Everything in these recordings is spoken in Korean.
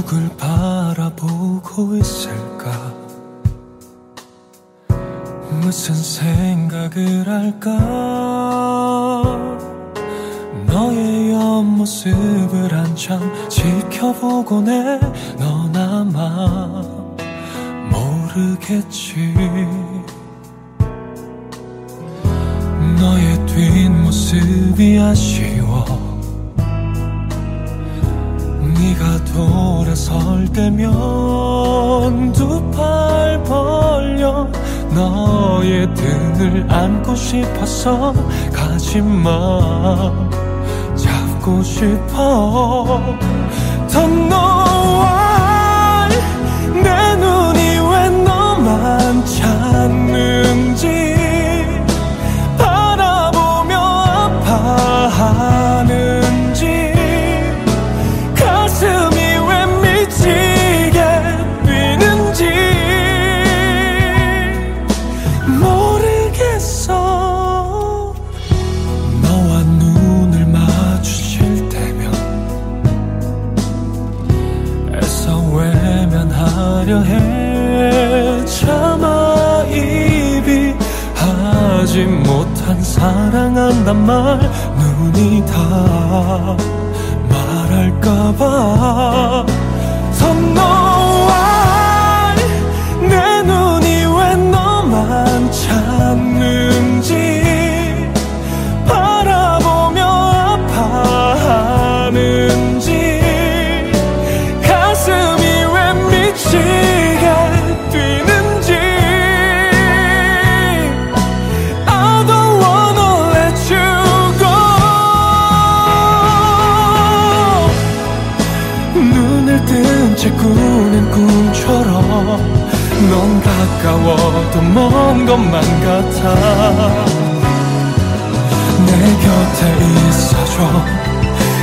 누굴 바라보고 있을까? 무슨 생각을 할까? 너의 옆모습을 한참 지켜보고 내 넌 아마 모르겠지. 너의 뒷모습이 아쉬워. 네가 돌아설 때면 두 팔 벌려 너의 등을 안고 싶어서 가지마 잡고 싶어 더 하려 해 차마 입이 하지 못한 사랑한단 말 눈이 다 말할까봐 어제 꾸는 꿈처럼 넌 가까워도 먼 것만 같아. 내 곁에 있어줘.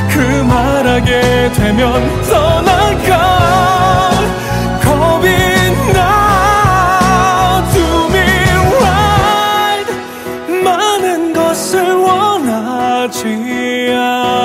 그 말하게 되면 떠날까? 겁이 나. Do me right. 많은 것을 원하지 않아.